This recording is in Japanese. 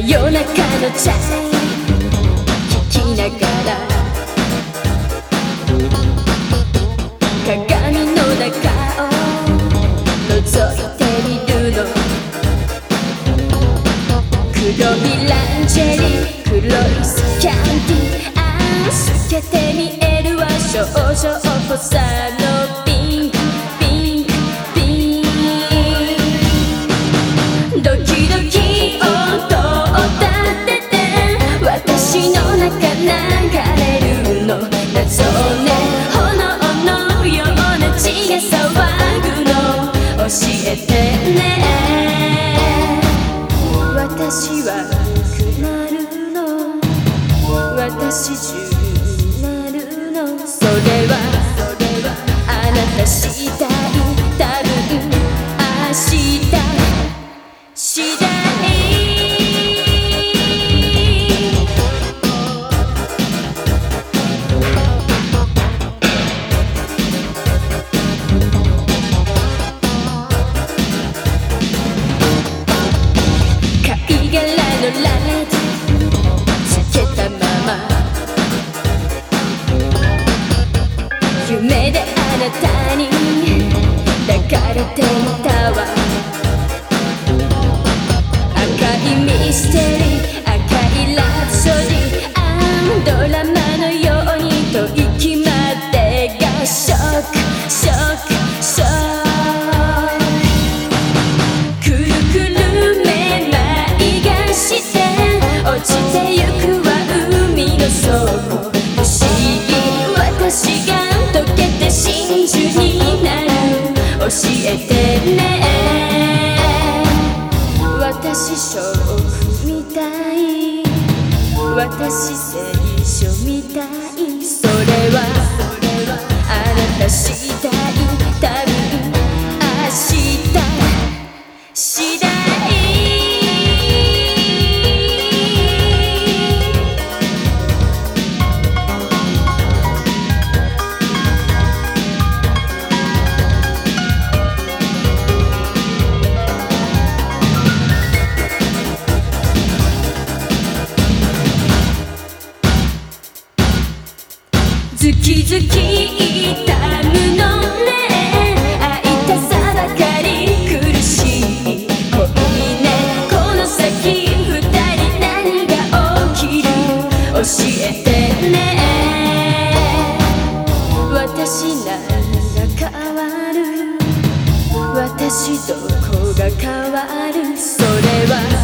ちゃい聞きながら鏡の中を覗いてみるの黒いランジェリー黒いスキャンティーあ透けて見えるわ少女っぽさのピンクピンクピンクドキ私中になるのそれはあなた次第多分明日抱かれていたわ。赤いミステリーえてね。私娼婦みたい。私聖書みたい。それはあなた次きのあいたさばかり苦しいもういいねこの先二人何が起きる教えてね私なん変わる私どこが変わるそれは